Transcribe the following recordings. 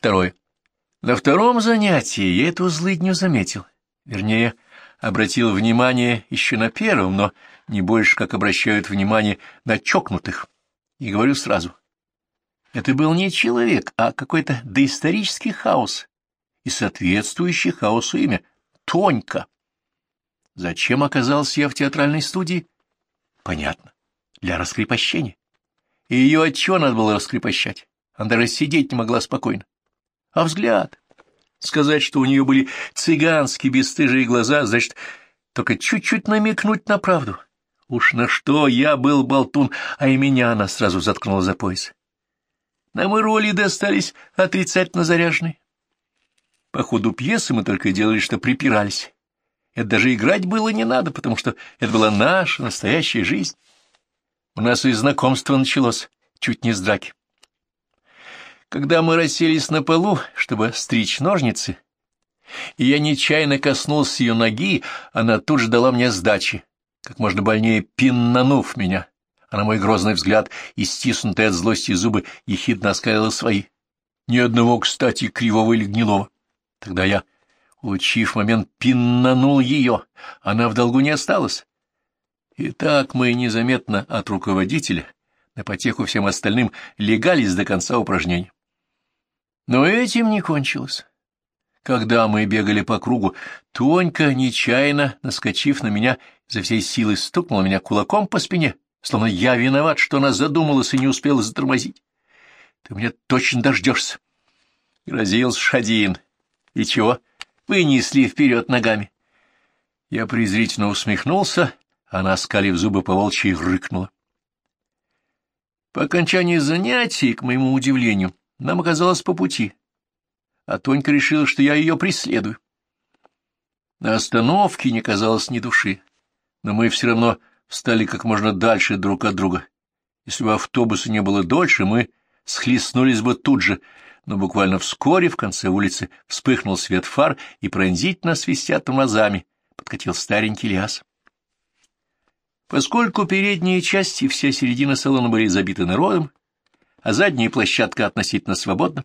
Второе. На втором занятии я эту злыдню заметил. Вернее, обратил внимание еще на первом, но не больше, как обращают внимание на чокнутых. И говорю сразу. Это был не человек, а какой-то доисторический хаос и соответствующий хаосу имя — Тонька. Зачем оказался я в театральной студии? Понятно. Для раскрепощения. И ее от чего надо было раскрепощать? Она даже сидеть не могла спокойно. А взгляд? Сказать, что у нее были цыганские бесстыжие глаза, значит, только чуть-чуть намекнуть на правду. Уж на что я был болтун, а и меня она сразу заткнула за пояс. Нам и роли достались отрицательно заряженные. По ходу пьесы мы только делали, что припирались. Это даже играть было не надо, потому что это была наша настоящая жизнь. У нас и знакомство началось, чуть не с драки. Когда мы расселись на полу, чтобы стричь ножницы, и я нечаянно коснулся ее ноги, она тут же дала мне сдачи, как можно больнее пиннанув меня, а на мой грозный взгляд и стиснутые от злости зубы ехидно оскалила свои. Ни одного, кстати, кривого или гнилого. Тогда я, улучив момент, пиннанул ее, она в долгу не осталась. И так мы незаметно от руководителя на потеху всем остальным легались до конца упражнений. Но этим не кончилось. Когда мы бегали по кругу, Тонька, нечаянно, наскочив на меня, за всей силы стукнула меня кулаком по спине, словно я виноват, что она задумалась и не успела затормозить. Ты меня точно дождешься. Грозился Шадин. И чего? Вынесли вперед ногами. Я презрительно усмехнулся, она, скалив зубы по волчьи, рыкнула. По окончании занятий, к моему удивлению, нам оказалось по пути, а Тонька решила, что я ее преследую. На остановке не казалось ни души, но мы все равно встали как можно дальше друг от друга. Если бы автобуса не было дольше, мы схлестнулись бы тут же, но буквально вскоре в конце улицы вспыхнул свет фар и пронзительно свистя тормозами подкатил старенький лиас. Поскольку передние части, вся середина салона были забиты народом, а задняя площадка относительно свободна.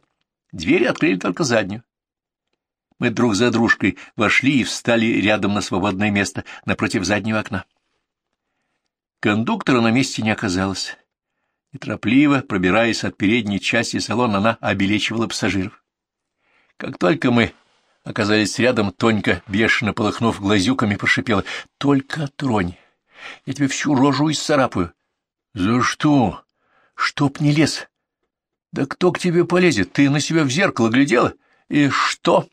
Двери открыли только заднюю. Мы друг за дружкой вошли и встали рядом на свободное место напротив заднего окна. Кондуктора на месте не оказалось. Неторопливо, пробираясь от передней части салона, она обелечивала пассажиров. Как только мы оказались рядом, Тонька, бешено полыхнув глазюками, прошипела. — Только тронь! Я тебе всю рожу исцарапаю. — За что? Чтоб не лез. Да кто к тебе полезет? Ты на себя в зеркало глядела? И что?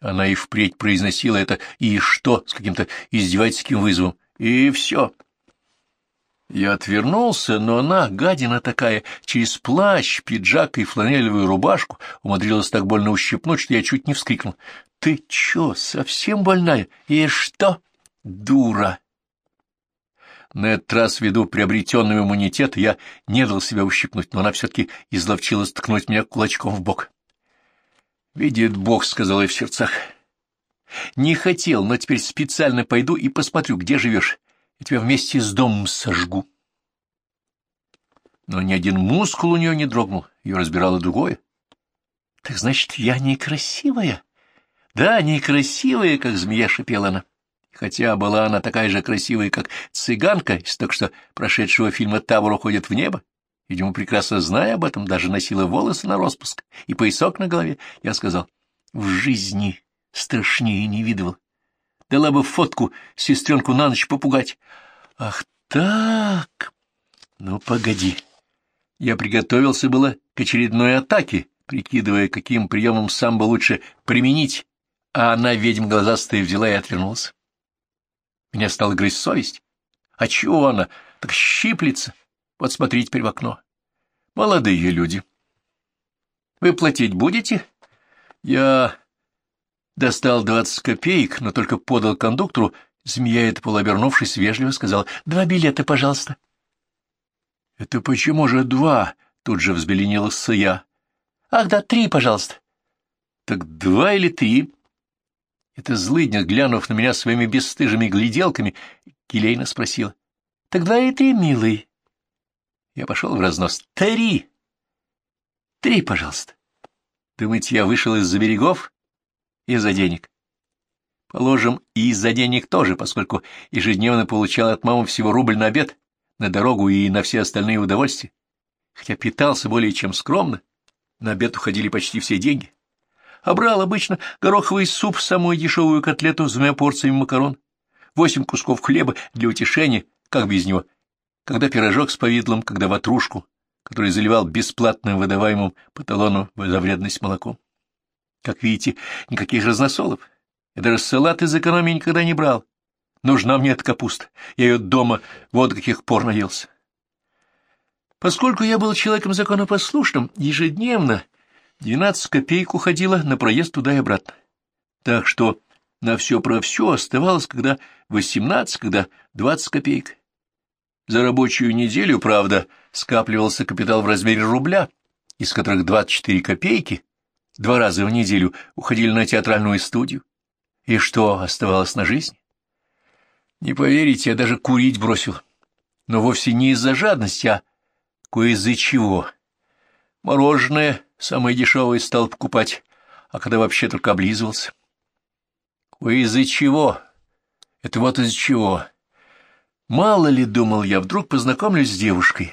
Она и впредь произносила это «и что» с каким-то издевательским вызовом. И все. Я отвернулся, но она, гадина такая, через плащ, пиджак и фланелевую рубашку умудрилась так больно ущипнуть, что я чуть не вскрикнул. «Ты чё, совсем больная? И что?» «Дура!» На этот раз, ввиду приобретенного иммунитета, я не дал себя ущипнуть, но она все-таки изловчилась ткнуть меня кулачком в бок. «Видит Бог», — сказал я в сердцах. «Не хотел, но теперь специально пойду и посмотрю, где живешь. Я тебя вместе с домом сожгу». Но ни один мускул у нее не дрогнул, ее разбирало другое. «Так значит, я некрасивая?» «Да, некрасивая, как змея», — шипела она хотя была она такая же красивая, как цыганка из только что прошедшего фильма «Тавр уходит в небо», видимо, прекрасно зная об этом, даже носила волосы на распуск и поясок на голове, я сказал, в жизни страшнее не видывал. Дала бы фотку сестренку на ночь попугать. Ах так! Ну, погоди. Я приготовился было к очередной атаке, прикидывая, каким приемом сам бы лучше применить, а она, ведьм глазастая, взяла и отвернулась. Меня стала грызть совесть. А чего она так щиплется? Вот смотри теперь в окно. Молодые люди. Вы платить будете? Я достал двадцать копеек, но только подал кондуктору. Змея это полуобернувшись, вежливо сказала. Два билета, пожалуйста. Это почему же два? Тут же взбеленилась я. Ах да, три, пожалуйста. Так два или три? Эта злыдня, глянув на меня своими бесстыжими гляделками, келейно спросила. — Так два и три, милый. Я пошел в разнос. — Три! Три, пожалуйста. Думаете, я вышел из-за берегов? Из-за денег. Положим, и из-за денег тоже, поскольку ежедневно получал от мамы всего рубль на обед, на дорогу и на все остальные удовольствия. Хотя питался более чем скромно, на обед уходили почти все деньги. А брал обычно гороховый суп, самую дешевую котлету с двумя порциями макарон, восемь кусков хлеба для утешения, как без него, когда пирожок с повидлом, когда ватрушку, который заливал бесплатным выдаваемым по талону за вредность молоком. Как видите, никаких разносолов. Я даже салат из экономии никогда не брал. Нужна мне эта капуста. Я ее дома вот каких пор наелся. Поскольку я был человеком законопослушным, ежедневно 12 копеек уходило на проезд туда и обратно. Так что на все про все оставалось, когда 18, когда 20 копеек. За рабочую неделю, правда, скапливался капитал в размере рубля, из которых 24 копейки два раза в неделю уходили на театральную студию. И что оставалось на жизнь? Не поверите, я даже курить бросил. Но вовсе не из-за жадности, а кое из-за чего. Мороженое самое дешевое стал покупать, а когда вообще только облизывался. Кое из-за чего? Это вот из-за чего. Мало ли, думал я, вдруг познакомлюсь с девушкой,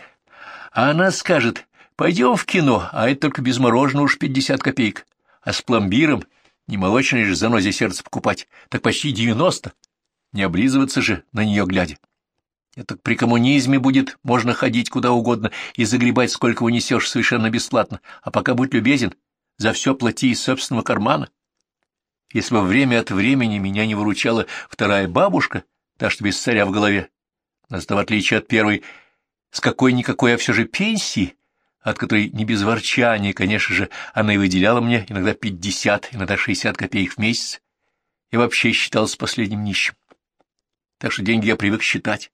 а она скажет, пойдем в кино, а это только без мороженого уж пятьдесят копеек, а с пломбиром не молочное же занозе сердце покупать, так почти девяносто. Не облизываться же на нее глядя. Это при коммунизме будет можно ходить куда угодно и загребать, сколько унесешь совершенно бесплатно, а пока будь любезен, за все плати из собственного кармана. Если бы время от времени меня не выручала вторая бабушка, та, что без царя в голове, но в отличие от первой, с какой-никакой, а все же пенсии, от которой не без ворчания, конечно же, она и выделяла мне иногда пятьдесят, иногда шестьдесят копеек в месяц, и вообще считался последним нищим. Так что деньги я привык считать.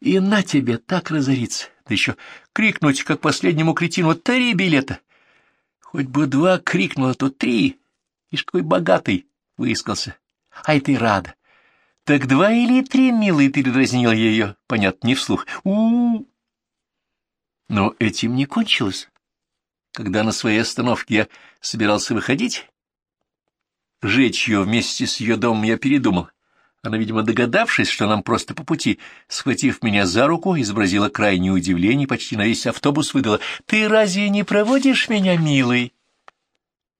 И на тебе так разориться, да еще крикнуть, как последнему кретину, «Три билета!» Хоть бы два крикнула, то три. Ишь, какой богатый выискался. Ай, ты рада. Так два или три, милый, передразнил я ее, понятно, не вслух. у у, -у. Но этим не кончилось. Когда на своей остановке я собирался выходить, жечь ее вместе с ее домом я передумал. Она, видимо, догадавшись, что нам просто по пути, схватив меня за руку, изобразила крайнее удивление, почти на весь автобус выдала. «Ты разве не проводишь меня, милый?»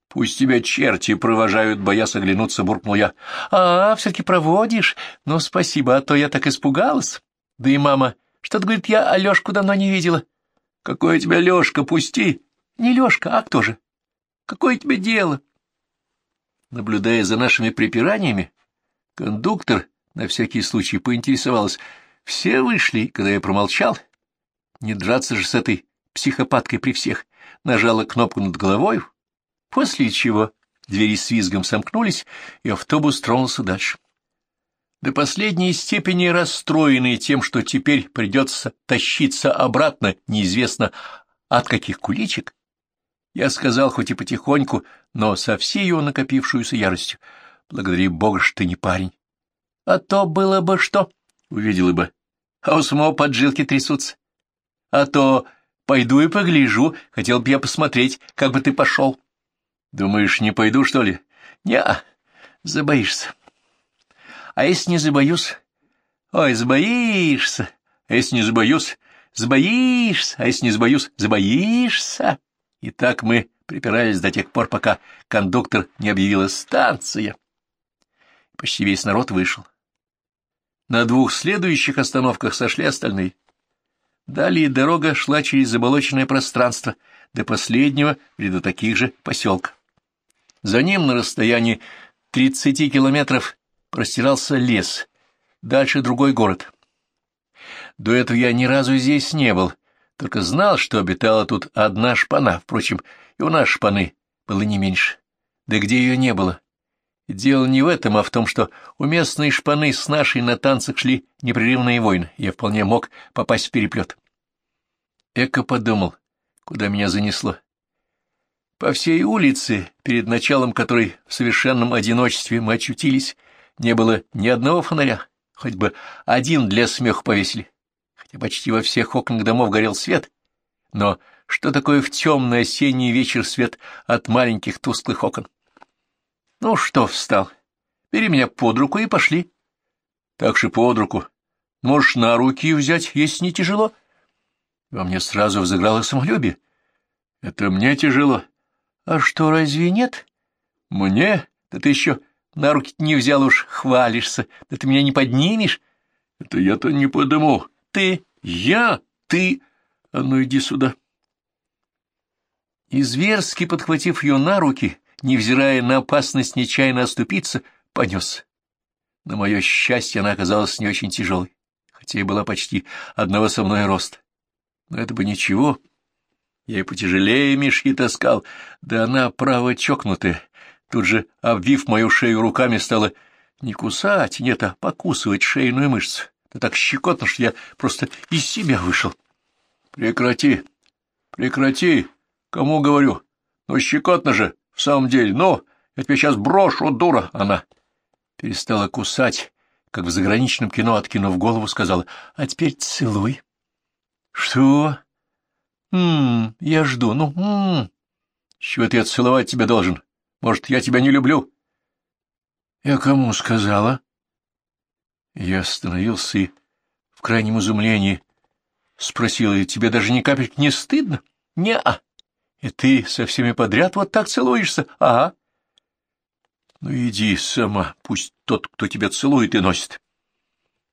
Пусть тебя черти провожают, боясь оглянуться, буркнул я. А, все-таки проводишь? Ну, спасибо, а то я так испугалась. Да и мама, что-то, говорит, я Алешку давно не видела. Какое тебя Лешка, пусти. Не Лешка, а кто же? Какое тебе дело? Наблюдая за нашими припираниями, кондуктор на всякий случай поинтересовалась. Все вышли, когда я промолчал. Не драться же с этой психопаткой при всех. Нажала кнопку над головой, после чего двери с визгом сомкнулись, и автобус тронулся дальше. До последней степени расстроенный тем, что теперь придется тащиться обратно, неизвестно от каких куличек, я сказал, хоть и потихоньку, но со всей его накопившуюся яростью, благодари Бога, что ты не парень. А то было бы что, увидела бы, а у самого поджилки трясутся. А то пойду и погляжу, хотел бы я посмотреть, как бы ты пошел. Думаешь, не пойду, что ли? Не, забоишься. А если не забоюсь? Ой, забоишься. А если не забоюсь? Забоишься. А если не забоюсь? Забоишься. И так мы припирались до тех пор, пока кондуктор не объявила станция. Почти весь народ вышел. На двух следующих остановках сошли остальные. Далее дорога шла через заболоченное пространство до последнего ряда таких же поселка. За ним на расстоянии 30 километров простирался лес, дальше другой город. До этого я ни разу здесь не был, только знал, что обитала тут одна шпана, впрочем, и у нас шпаны было не меньше. Да где ее не было? Дело не в этом, а в том, что у местной шпаны с нашей на танцах шли непрерывные войны, я вполне мог попасть в переплет. Эко подумал, куда меня занесло. По всей улице, перед началом которой в совершенном одиночестве мы очутились, не было ни одного фонаря, хоть бы один для смеха повесили, хотя почти во всех окнах домов горел свет, но что такое в темный осенний вечер свет от маленьких тусклых окон. Ну что встал? Бери меня под руку и пошли. Так же под руку. Можешь на руки взять, если не тяжело. Во мне сразу взыграло самолюбие. Это мне тяжело. А что, разве нет? Мне? Да ты еще на руки не взял уж, хвалишься. Да ты меня не поднимешь. Это я-то не подыму. Ты, я, ты. А ну иди сюда. И зверски подхватив ее на руки, невзирая на опасность нечаянно оступиться, понес. На мое счастье она оказалась не очень тяжелой, хотя и была почти одного со мной роста. Но это бы ничего. Я и потяжелее мешки таскал, да она, право, чокнутая. Тут же, обвив мою шею руками, стала не кусать, нет, а покусывать шейную мышцу. Да так щекотно, что я просто из себя вышел. Прекрати, прекрати, кому говорю. Ну, щекотно же, в самом деле. Ну, я тебя сейчас брошу, дура, она. Перестала кусать, как в заграничном кино, откинув голову, сказала, а теперь целуй. Что? Ммм, я жду, ну, ммм. Чего-то я целовать тебя должен. Может, я тебя не люблю? Я кому сказала? Я остановился и в крайнем изумлении спросила, тебе даже ни капельки не стыдно? Не-а. И ты со всеми подряд вот так целуешься? Ага. Ну, иди сама, пусть тот, кто тебя целует, и носит.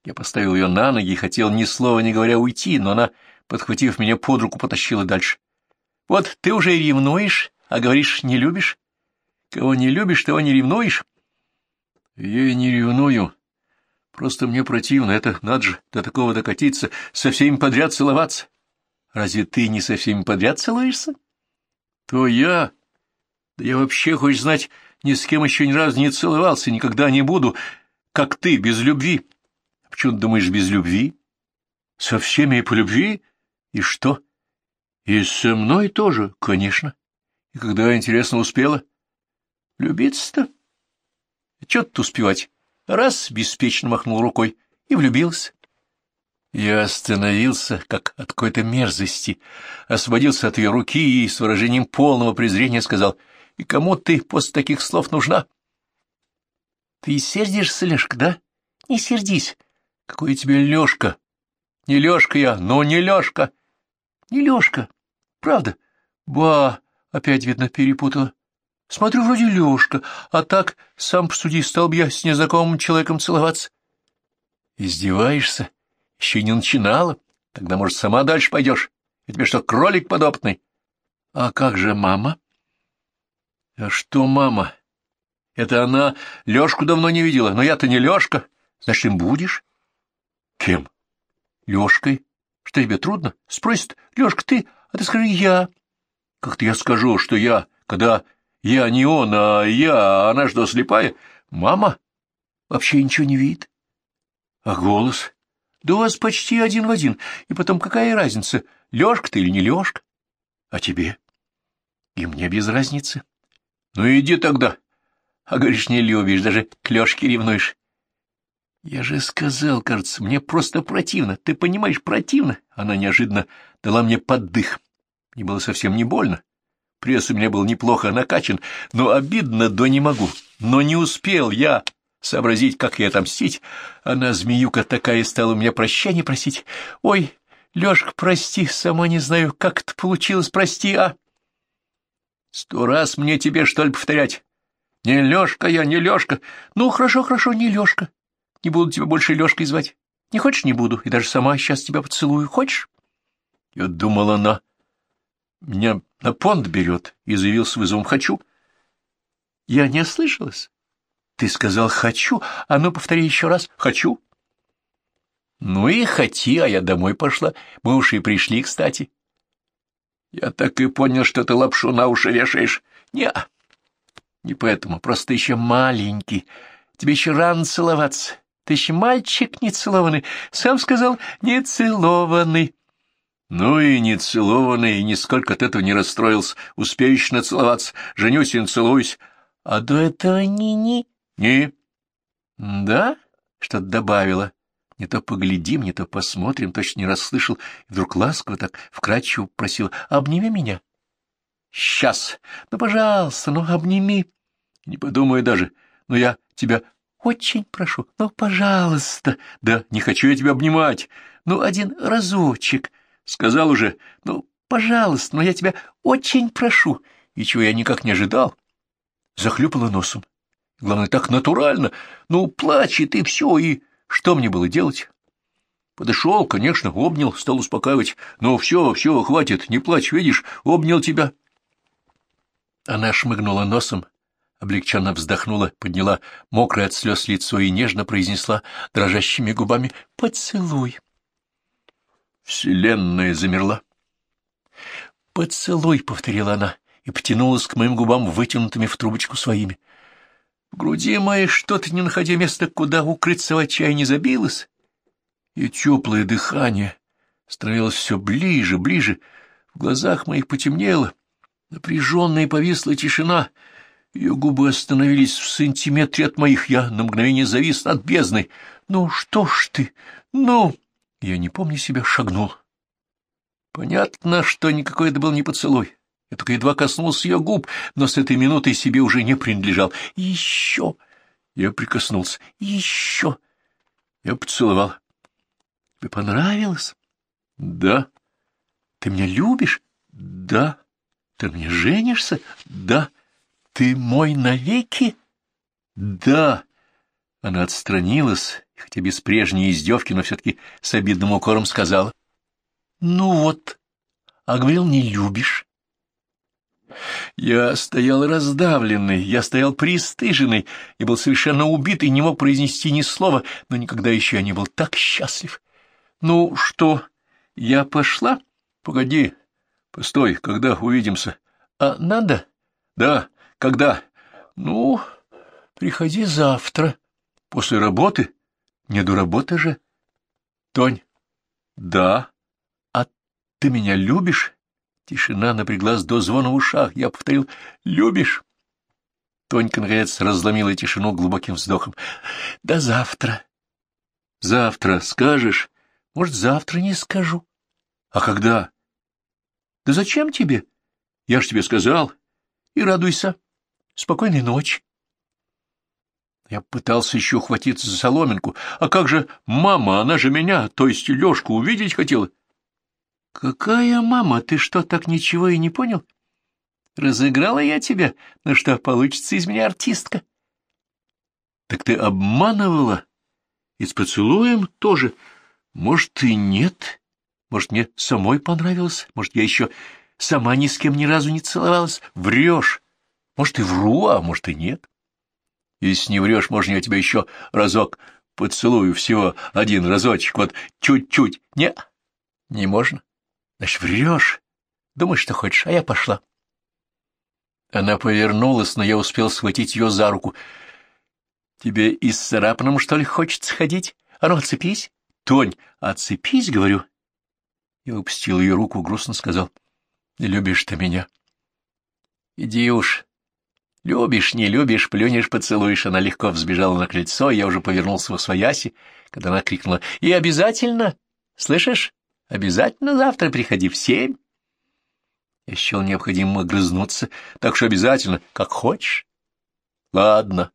Я поставил ее на ноги и хотел ни слова не говоря уйти, но она, подхватив меня под руку, потащила дальше. Вот ты уже ревнуешь, а говоришь, не любишь. Кого не любишь, того не ревнуешь. Я не ревную. Просто мне противно, это надо же до такого докатиться, со всеми подряд целоваться. Разве ты не со всеми подряд целуешься? То я... Да я вообще, хочешь знать, ни с кем еще ни разу не целовался, никогда не буду, как ты, без любви. Почему ты думаешь, без любви? Со всеми и по любви? И что? И со мной тоже, конечно. И когда, интересно, успела? Любиться-то? Чего тут успевать? Раз беспечно махнул рукой и влюбился. Я остановился, как от какой-то мерзости, освободился от ее руки и с выражением полного презрения сказал, «И кому ты после таких слов нужна?» «Ты сердишься, Лешка, да? Не сердись. Какой тебе Лешка? Не Лешка я, но не Лешка. Не Лешка. Правда? Ба, опять, видно, перепутала. Смотрю, вроде Лешка, а так, сам посуди, стал бы я с незнакомым человеком целоваться. Издеваешься? Еще не начинала. Тогда, может, сама дальше пойдешь. Я тебе что, кролик подопытный? А как же мама? А что мама? Это она Лёшку давно не видела, но я-то не Лёшка. Значит, им будешь? Кем? Лёшкой. Что тебе трудно? Спросит, Лёшка, ты, а ты скажи я. Как-то я скажу, что я, когда я не он, а я, она что, слепая? Мама вообще ничего не видит. А голос? Да у вас почти один в один. И потом какая разница, Лёшка ты или не Лёшка? А тебе? И мне без разницы. Ну иди тогда. А говоришь, не любишь, даже к Лёшке ревнуешь. Я же сказал, кажется, мне просто противно. Ты понимаешь, противно. Она неожиданно дала мне поддых. Мне было совсем не больно. Пресс у меня был неплохо накачан, но обидно, да не могу. Но не успел я сообразить, как ей отомстить. Она, змеюка такая, стала у меня прощения просить. Ой, Лёшка, прости, сама не знаю, как это получилось, прости, а... Сто раз мне тебе, что ли, повторять? Не Лёшка я, не Лёшка. Ну, хорошо, хорошо, не Лёшка. Не буду тебя больше Лёшкой звать. Не хочешь, не буду, и даже сама сейчас тебя поцелую. Хочешь? Я думала, она меня на понт берет, и заявил с вызовом «хочу». Я не ослышалась. Ты сказал «хочу», а ну повтори еще раз «хочу». Ну и хоти, а я домой пошла. Мы уж и пришли, кстати. Я так и понял, что ты лапшу на уши вешаешь. Не, не поэтому, просто ты еще маленький. Тебе еще рано целоваться. Ты еще мальчик не целованный. Сам сказал, не целованный. Ну и не целованный, и нисколько от этого не расстроился. Успею еще нацеловаться. Женюсь и нацелуюсь. А до этого ни-ни. Не. Да? Что-то добавила. Не то поглядим, не то посмотрим, точно не расслышал, и вдруг ласково так вкрадчиво просил, обними меня. Сейчас, ну, пожалуйста, ну, обними. Не подумай даже, но я тебя очень прошу, ну, пожалуйста. Да, не хочу я тебя обнимать. Ну, один разочек. Сказал уже, ну, пожалуйста, но я тебя очень прошу. И чего я никак не ожидал. Захлюпала носом. Главное, так натурально. Ну, плачь, и все, и что мне было делать? Подошел, конечно, обнял, стал успокаивать. Ну, все, все, хватит, не плачь, видишь, обнял тебя. Она шмыгнула носом, облегченно вздохнула, подняла мокрое от слез лицо и нежно произнесла дрожащими губами «Поцелуй». Вселенная замерла. «Поцелуй», — повторила она, и потянулась к моим губам вытянутыми в трубочку своими. Груди моей что-то, не находя места, куда укрыться в отчаянии, забилось, и теплое дыхание становилось все ближе, ближе, в глазах моих потемнело, напряженная повисла тишина, ее губы остановились в сантиметре от моих, я на мгновение завис над бездной. «Ну что ж ты? Ну!» Я не помню себя, шагнул. Понятно, что никакой это был не поцелуй. Я только едва коснулся ее губ, но с этой минутой себе уже не принадлежал. Еще! Я прикоснулся. Еще! Я поцеловал. Тебе понравилось? Да. Ты меня любишь? Да. Ты мне женишься? Да. Ты мой навеки? Да. Она отстранилась, хотя без прежней издевки, но все-таки с обидным укором сказала. Ну вот, а говорил, не любишь. Я стоял раздавленный, я стоял пристыженный, и был совершенно убит и не мог произнести ни слова, но никогда еще я не был так счастлив. Ну что, я пошла? Погоди, постой, когда увидимся? А надо? Да, когда? Ну, приходи завтра, после работы. Не до работы же. Тонь, да. А ты меня любишь? Тишина напряглась до звона в ушах. Я повторил «Любишь?» Тонька, наконец, разломила тишину глубоким вздохом. «До завтра». «Завтра скажешь?» «Может, завтра не скажу». «А когда?» «Да зачем тебе? Я ж тебе сказал. И радуйся. Спокойной ночи». Я пытался еще ухватиться за соломинку. «А как же мама? Она же меня, то есть Лешку, увидеть хотела». «Какая мама? Ты что, так ничего и не понял? Разыграла я тебя? Ну что, получится из меня артистка?» «Так ты обманывала? И с поцелуем тоже? Может, и нет? Может, мне самой понравилось? Может, я еще сама ни с кем ни разу не целовалась? Врешь? Может, и вру, а может, и нет? Если не врешь, можно я тебя еще разок поцелую, всего один разочек, вот чуть-чуть. Не, не можно». Значит, врешь. Думаешь, что хочешь, а я пошла. Она повернулась, но я успел схватить ее за руку. Тебе и с царапаном, что ли, хочется ходить? А ну, отцепись. Тонь, отцепись, говорю. Я упустил ее руку, грустно сказал. Любишь ты меня. Иди уж. Любишь, не любишь, плюнешь, поцелуешь. Она легко взбежала на крыльцо, я уже повернулся во свояси, когда она крикнула. И обязательно, слышишь? Обязательно завтра приходи в семь. Я счел необходимым огрызнуться, так что обязательно, как хочешь. Ладно.